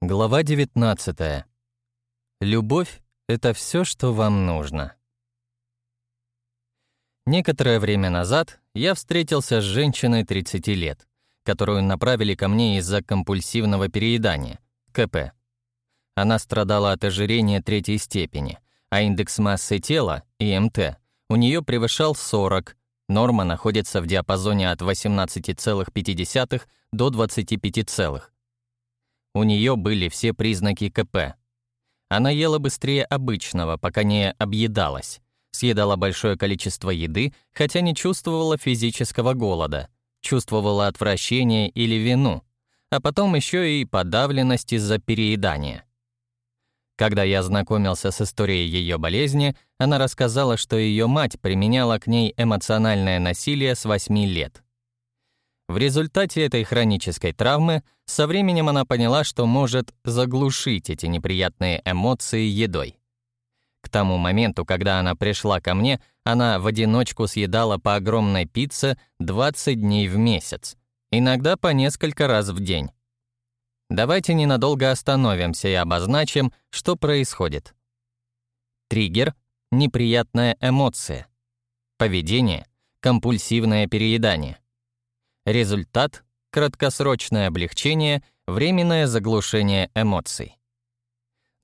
Глава 19. Любовь — это все, что вам нужно. Некоторое время назад я встретился с женщиной 30 лет, которую направили ко мне из-за компульсивного переедания, КП. Она страдала от ожирения третьей степени, а индекс массы тела, ИМТ, у нее превышал 40, норма находится в диапазоне от 18,5 до 25, у нее были все признаки КП. Она ела быстрее обычного, пока не объедалась. Съедала большое количество еды, хотя не чувствовала физического голода. Чувствовала отвращение или вину. А потом еще и подавленность из-за переедания. Когда я знакомился с историей ее болезни, она рассказала, что ее мать применяла к ней эмоциональное насилие с 8 лет. В результате этой хронической травмы со временем она поняла, что может заглушить эти неприятные эмоции едой. К тому моменту, когда она пришла ко мне, она в одиночку съедала по огромной пицце 20 дней в месяц, иногда по несколько раз в день. Давайте ненадолго остановимся и обозначим, что происходит. Триггер — неприятная эмоция. Поведение — компульсивное переедание. Результат — краткосрочное облегчение, временное заглушение эмоций.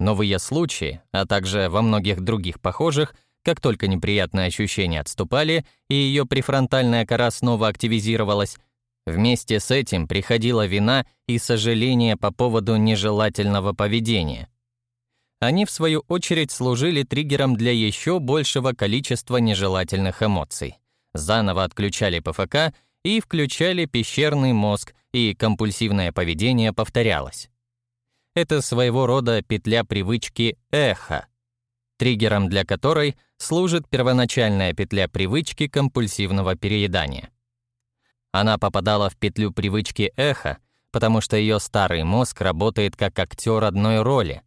Новые случаи, а также во многих других похожих, как только неприятные ощущения отступали и ее префронтальная кора снова активизировалась, вместе с этим приходила вина и сожаление по поводу нежелательного поведения. Они, в свою очередь, служили триггером для еще большего количества нежелательных эмоций. Заново отключали ПФК и включали пещерный мозг, и компульсивное поведение повторялось. Это своего рода петля привычки эхо, триггером для которой служит первоначальная петля привычки компульсивного переедания. Она попадала в петлю привычки эхо, потому что ее старый мозг работает как актер одной роли.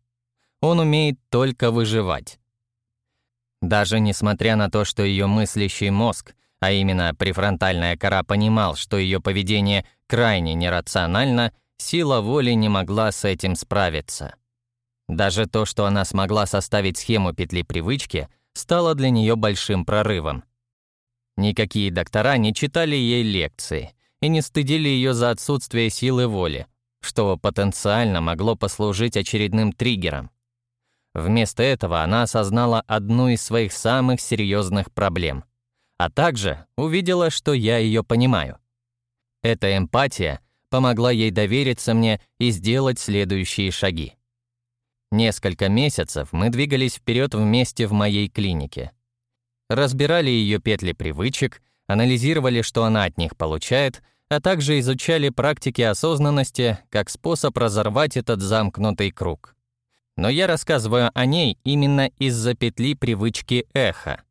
Он умеет только выживать. Даже несмотря на то, что ее мыслящий мозг а именно префронтальная кора понимал, что ее поведение крайне нерационально, сила воли не могла с этим справиться. Даже то, что она смогла составить схему петли привычки, стало для нее большим прорывом. Никакие доктора не читали ей лекции и не стыдили ее за отсутствие силы воли, что потенциально могло послужить очередным триггером. Вместо этого она осознала одну из своих самых серьезных проблем — а также увидела, что я ее понимаю. Эта эмпатия помогла ей довериться мне и сделать следующие шаги. Несколько месяцев мы двигались вперед вместе в моей клинике. Разбирали ее петли привычек, анализировали, что она от них получает, а также изучали практики осознанности как способ разорвать этот замкнутый круг. Но я рассказываю о ней именно из-за петли привычки эхо.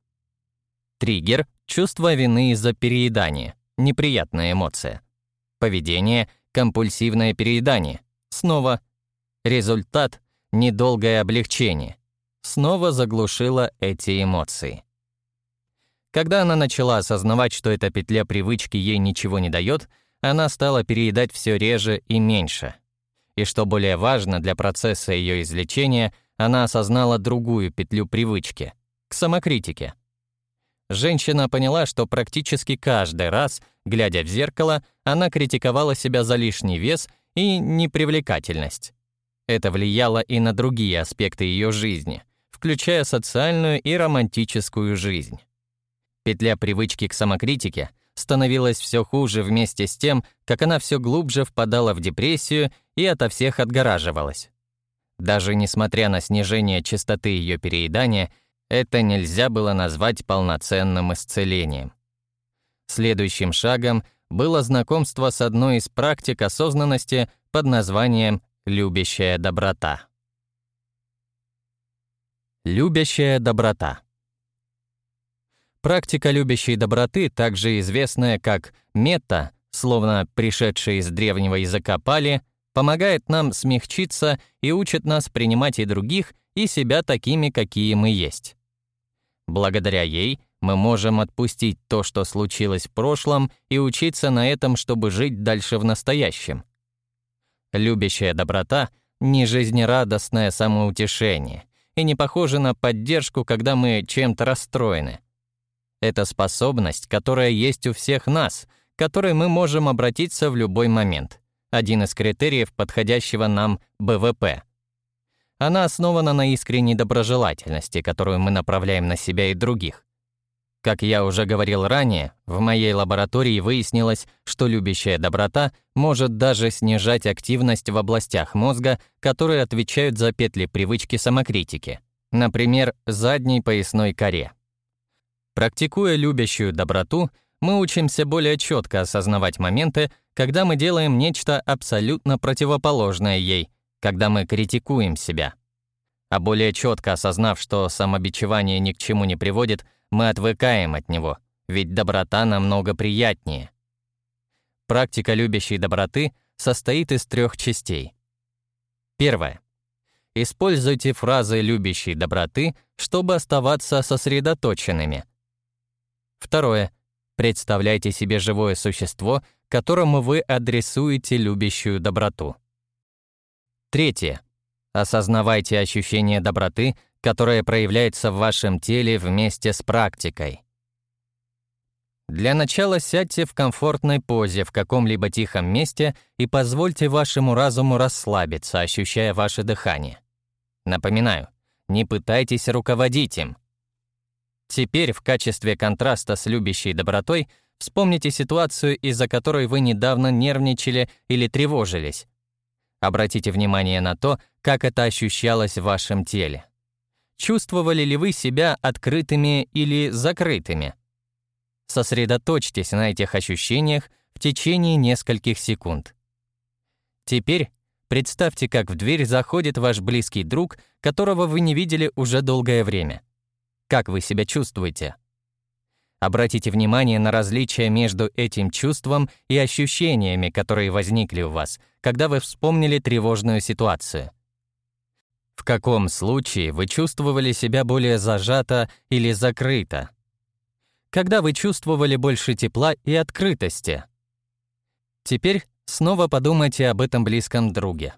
Триггер Чувство вины из-за переедания. Неприятная эмоция. Поведение — компульсивное переедание. Снова. Результат — недолгое облегчение. Снова заглушила эти эмоции. Когда она начала осознавать, что эта петля привычки ей ничего не дает, она стала переедать все реже и меньше. И что более важно для процесса ее излечения, она осознала другую петлю привычки — к самокритике — Женщина поняла, что практически каждый раз, глядя в зеркало, она критиковала себя за лишний вес и непривлекательность. Это влияло и на другие аспекты ее жизни, включая социальную и романтическую жизнь. Петля привычки к самокритике становилась все хуже вместе с тем, как она все глубже впадала в депрессию и ото всех отгораживалась. Даже несмотря на снижение частоты ее переедания, это нельзя было назвать полноценным исцелением. Следующим шагом было знакомство с одной из практик осознанности под названием «любящая доброта». Любящая доброта. Практика любящей доброты, также известная как мета, словно пришедшая из древнего языка пали, помогает нам смягчиться и учит нас принимать и других, и себя такими, какие мы есть. Благодаря ей мы можем отпустить то, что случилось в прошлом, и учиться на этом, чтобы жить дальше в настоящем. Любящая доброта не жизнерадостное самоутешение и не похоже на поддержку, когда мы чем-то расстроены. Это способность, которая есть у всех нас, к которой мы можем обратиться в любой момент. Один из критериев подходящего нам БВП. Она основана на искренней доброжелательности, которую мы направляем на себя и других. Как я уже говорил ранее, в моей лаборатории выяснилось, что любящая доброта может даже снижать активность в областях мозга, которые отвечают за петли привычки самокритики, например, задней поясной коре. Практикуя любящую доброту, мы учимся более четко осознавать моменты, когда мы делаем нечто абсолютно противоположное ей, когда мы критикуем себя. А более четко осознав, что самобичевание ни к чему не приводит, мы отвыкаем от него, ведь доброта намного приятнее. Практика любящей доброты состоит из трех частей. Первое. Используйте фразы любящей доброты, чтобы оставаться сосредоточенными. Второе. Представляйте себе живое существо, которому вы адресуете любящую доброту. Третье. Осознавайте ощущение доброты, которое проявляется в вашем теле вместе с практикой. Для начала сядьте в комфортной позе в каком-либо тихом месте и позвольте вашему разуму расслабиться, ощущая ваше дыхание. Напоминаю, не пытайтесь руководить им. Теперь в качестве контраста с любящей добротой вспомните ситуацию, из-за которой вы недавно нервничали или тревожились. Обратите внимание на то, как это ощущалось в вашем теле. Чувствовали ли вы себя открытыми или закрытыми? Сосредоточьтесь на этих ощущениях в течение нескольких секунд. Теперь представьте, как в дверь заходит ваш близкий друг, которого вы не видели уже долгое время. Как вы себя чувствуете? Обратите внимание на различия между этим чувством и ощущениями, которые возникли у вас, когда вы вспомнили тревожную ситуацию. В каком случае вы чувствовали себя более зажато или закрыто? Когда вы чувствовали больше тепла и открытости? Теперь снова подумайте об этом близком друге.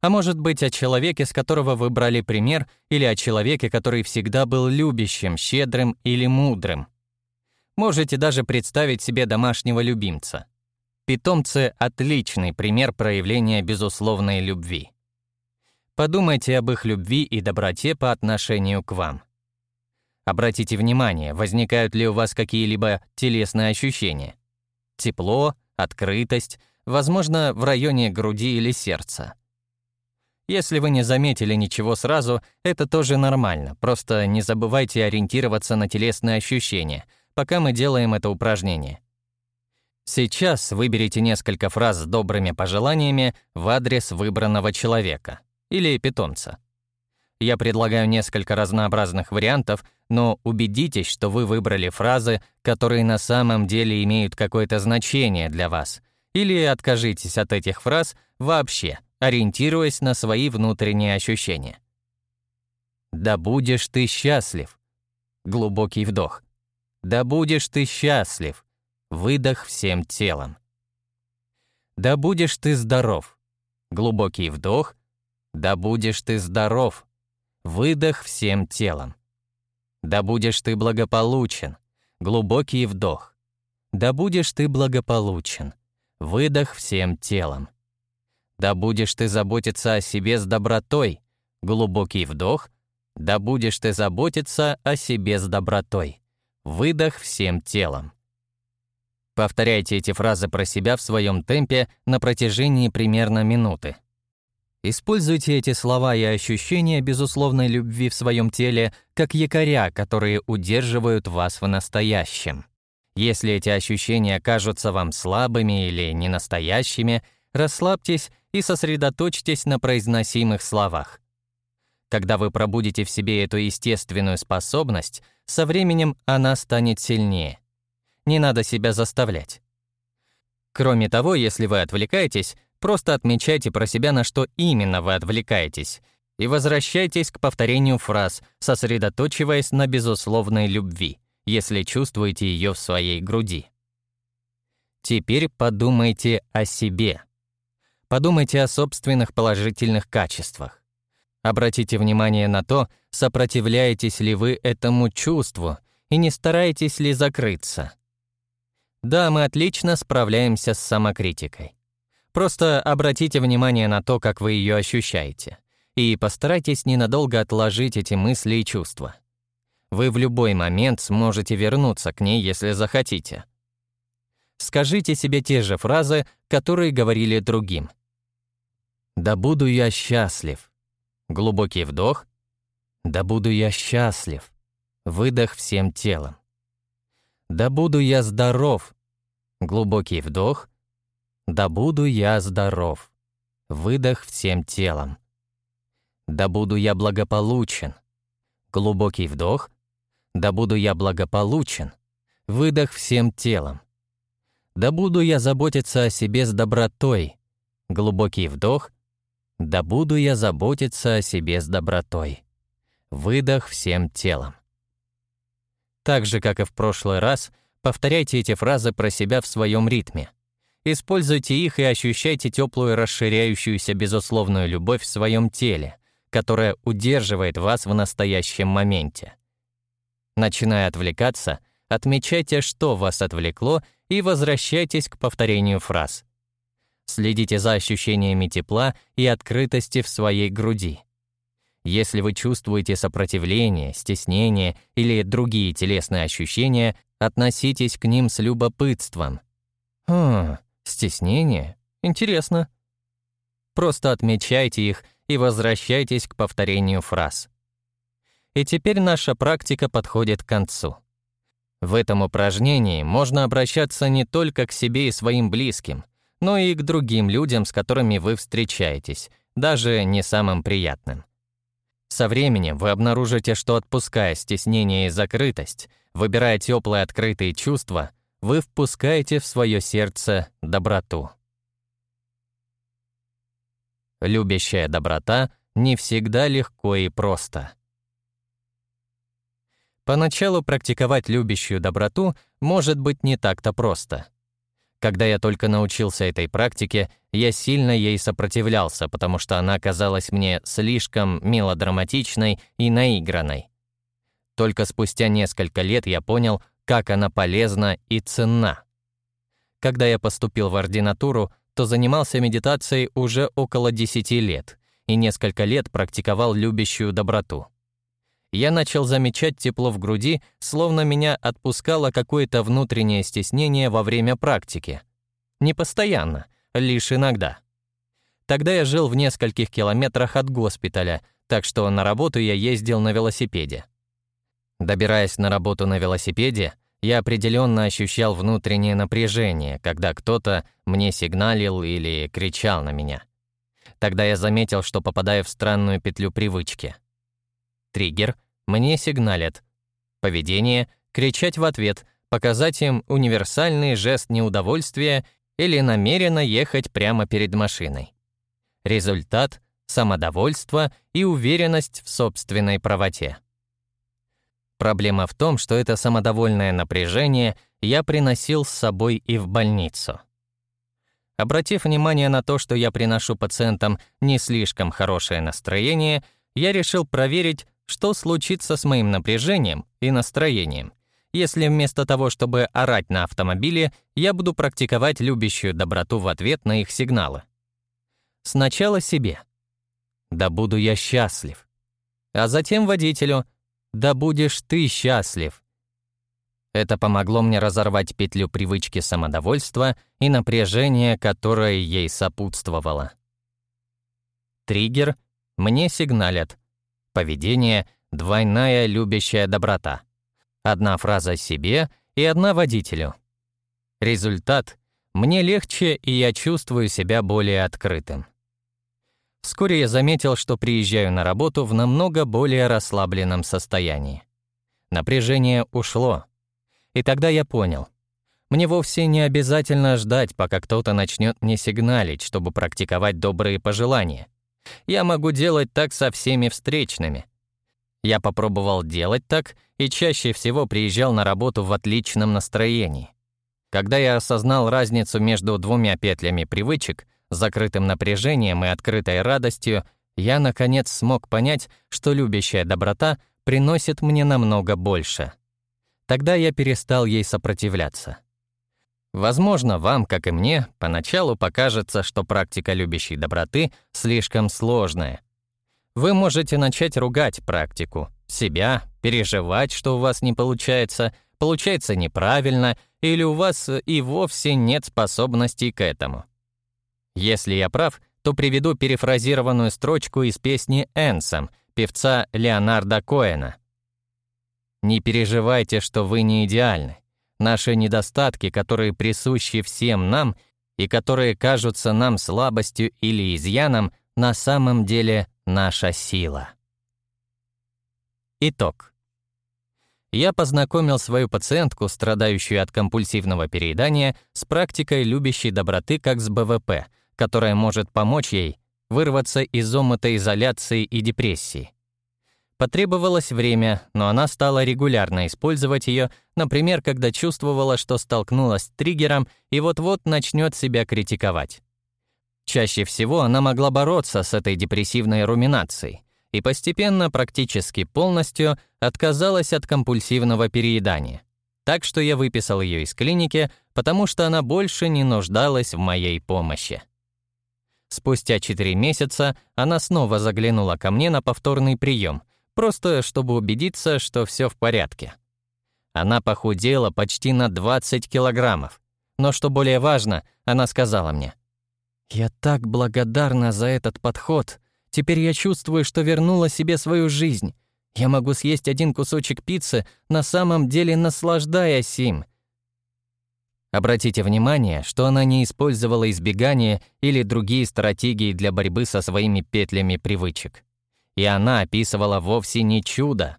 А может быть, о человеке, с которого вы брали пример, или о человеке, который всегда был любящим, щедрым или мудрым. Можете даже представить себе домашнего любимца. Питомцы — отличный пример проявления безусловной любви. Подумайте об их любви и доброте по отношению к вам. Обратите внимание, возникают ли у вас какие-либо телесные ощущения. Тепло, открытость, возможно, в районе груди или сердца. Если вы не заметили ничего сразу, это тоже нормально, просто не забывайте ориентироваться на телесные ощущения — пока мы делаем это упражнение. Сейчас выберите несколько фраз с добрыми пожеланиями в адрес выбранного человека или питомца. Я предлагаю несколько разнообразных вариантов, но убедитесь, что вы выбрали фразы, которые на самом деле имеют какое-то значение для вас, или откажитесь от этих фраз вообще, ориентируясь на свои внутренние ощущения. «Да будешь ты счастлив». Глубокий вдох. Да будешь ты счастлив. Выдох всем телом. Да будешь ты здоров. Глубокий вдох. Да будешь ты здоров. Выдох всем телом. Да будешь ты благополучен. Глубокий вдох. Да будешь ты благополучен. Выдох всем телом. Да будешь ты заботиться о себе с добротой. Глубокий вдох. Да будешь ты заботиться о себе с добротой. Выдох всем телом. Повторяйте эти фразы про себя в своем темпе на протяжении примерно минуты. Используйте эти слова и ощущения безусловной любви в своем теле как якоря, которые удерживают вас в настоящем. Если эти ощущения кажутся вам слабыми или ненастоящими, расслабьтесь и сосредоточьтесь на произносимых словах. Когда вы пробудите в себе эту естественную способность, со временем она станет сильнее. Не надо себя заставлять. Кроме того, если вы отвлекаетесь, просто отмечайте про себя, на что именно вы отвлекаетесь, и возвращайтесь к повторению фраз, сосредоточиваясь на безусловной любви, если чувствуете ее в своей груди. Теперь подумайте о себе. Подумайте о собственных положительных качествах. Обратите внимание на то, сопротивляетесь ли вы этому чувству и не стараетесь ли закрыться. Да, мы отлично справляемся с самокритикой. Просто обратите внимание на то, как вы ее ощущаете, и постарайтесь ненадолго отложить эти мысли и чувства. Вы в любой момент сможете вернуться к ней, если захотите. Скажите себе те же фразы, которые говорили другим. «Да буду я счастлив». Глубокий вдох. «Да буду я счастлив». Выдох всем телом. «Да буду я здоров». Глубокий вдох. «Да буду я здоров». Выдох всем телом. «Да буду я благополучен». Глубокий вдох. «Да буду я благополучен». Выдох всем телом. «Да буду я заботиться о себе с добротой». Глубокий вдох. Да буду я заботиться о себе с добротой. Выдох всем телом. Так же, как и в прошлый раз, повторяйте эти фразы про себя в своем ритме. Используйте их и ощущайте теплую расширяющуюся безусловную любовь в своем теле, которая удерживает вас в настоящем моменте. Начиная отвлекаться, отмечайте, что вас отвлекло, и возвращайтесь к повторению фраз. Следите за ощущениями тепла и открытости в своей груди. Если вы чувствуете сопротивление, стеснение или другие телесные ощущения, относитесь к ним с любопытством. Хм, стеснение? Интересно. Просто отмечайте их и возвращайтесь к повторению фраз. И теперь наша практика подходит к концу. В этом упражнении можно обращаться не только к себе и своим близким — но и к другим людям, с которыми вы встречаетесь, даже не самым приятным. Со временем вы обнаружите, что отпуская стеснение и закрытость, выбирая теплые открытые чувства, вы впускаете в свое сердце доброту. Любящая доброта не всегда легко и просто. Поначалу практиковать любящую доброту может быть не так-то просто — когда я только научился этой практике, я сильно ей сопротивлялся, потому что она казалась мне слишком мелодраматичной и наигранной. Только спустя несколько лет я понял, как она полезна и ценна. Когда я поступил в ординатуру, то занимался медитацией уже около 10 лет и несколько лет практиковал любящую доброту я начал замечать тепло в груди, словно меня отпускало какое-то внутреннее стеснение во время практики. Не постоянно, лишь иногда. Тогда я жил в нескольких километрах от госпиталя, так что на работу я ездил на велосипеде. Добираясь на работу на велосипеде, я определенно ощущал внутреннее напряжение, когда кто-то мне сигналил или кричал на меня. Тогда я заметил, что попадаю в странную петлю привычки — Триггер — мне сигналят. Поведение — кричать в ответ, показать им универсальный жест неудовольствия или намеренно ехать прямо перед машиной. Результат — самодовольство и уверенность в собственной правоте. Проблема в том, что это самодовольное напряжение я приносил с собой и в больницу. Обратив внимание на то, что я приношу пациентам не слишком хорошее настроение, я решил проверить, что случится с моим напряжением и настроением, если вместо того, чтобы орать на автомобиле, я буду практиковать любящую доброту в ответ на их сигналы? Сначала себе. «Да буду я счастлив». А затем водителю «Да будешь ты счастлив». Это помогло мне разорвать петлю привычки самодовольства и напряжения, которое ей сопутствовало. Триггер мне сигналят Поведение — двойная любящая доброта. Одна фраза себе и одна водителю. Результат — мне легче, и я чувствую себя более открытым. Вскоре я заметил, что приезжаю на работу в намного более расслабленном состоянии. Напряжение ушло. И тогда я понял. Мне вовсе не обязательно ждать, пока кто-то начнет мне сигналить, чтобы практиковать добрые пожелания. Я могу делать так со всеми встречными. Я попробовал делать так и чаще всего приезжал на работу в отличном настроении. Когда я осознал разницу между двумя петлями привычек, закрытым напряжением и открытой радостью, я, наконец, смог понять, что любящая доброта приносит мне намного больше. Тогда я перестал ей сопротивляться. Возможно, вам, как и мне, поначалу покажется, что практика любящей доброты слишком сложная. Вы можете начать ругать практику, себя, переживать, что у вас не получается, получается неправильно, или у вас и вовсе нет способностей к этому. Если я прав, то приведу перефразированную строчку из песни «Энсом» певца Леонарда Коэна. «Не переживайте, что вы не идеальны. Наши недостатки, которые присущи всем нам и которые кажутся нам слабостью или изъяном, на самом деле наша сила». Итог. Я познакомил свою пациентку, страдающую от компульсивного переедания, с практикой любящей доброты как с БВП, которая может помочь ей вырваться из омута изоляции и депрессии. Потребовалось время, но она стала регулярно использовать ее, например, когда чувствовала, что столкнулась с триггером и вот-вот начнет себя критиковать. Чаще всего она могла бороться с этой депрессивной руминацией и постепенно, практически полностью, отказалась от компульсивного переедания. Так что я выписал ее из клиники, потому что она больше не нуждалась в моей помощи. Спустя 4 месяца она снова заглянула ко мне на повторный прием, просто чтобы убедиться, что все в порядке. Она похудела почти на 20 килограммов. Но что более важно, она сказала мне, «Я так благодарна за этот подход. Теперь я чувствую, что вернула себе свою жизнь. Я могу съесть один кусочек пиццы, на самом деле наслаждаясь им. Обратите внимание, что она не использовала избегание или другие стратегии для борьбы со своими петлями привычек. И она описывала вовсе не чудо.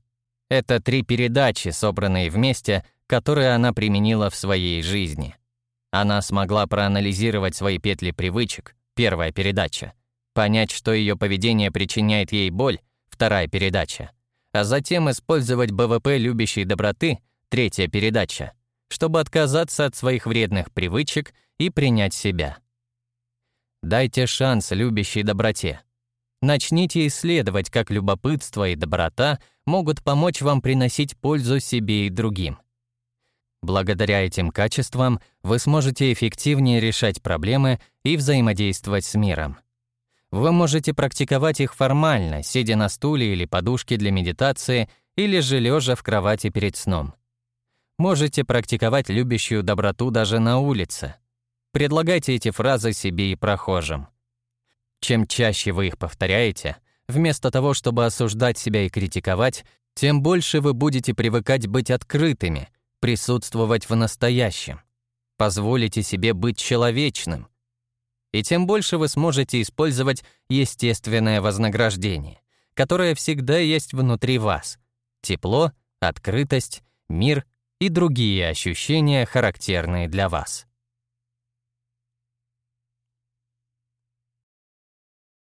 Это три передачи, собранные вместе, которые она применила в своей жизни. Она смогла проанализировать свои петли привычек, первая передача, понять, что ее поведение причиняет ей боль, вторая передача, а затем использовать БВП любящей доброты, третья передача, чтобы отказаться от своих вредных привычек и принять себя. Дайте шанс любящей доброте. Начните исследовать, как любопытство и доброта могут помочь вам приносить пользу себе и другим. Благодаря этим качествам вы сможете эффективнее решать проблемы и взаимодействовать с миром. Вы можете практиковать их формально, сидя на стуле или подушке для медитации, или же лежа в кровати перед сном. Можете практиковать любящую доброту даже на улице. Предлагайте эти фразы себе и прохожим. Чем чаще вы их повторяете, вместо того, чтобы осуждать себя и критиковать, тем больше вы будете привыкать быть открытыми, присутствовать в настоящем. Позволите себе быть человечным. И тем больше вы сможете использовать естественное вознаграждение, которое всегда есть внутри вас. Тепло, открытость, мир и другие ощущения, характерные для вас.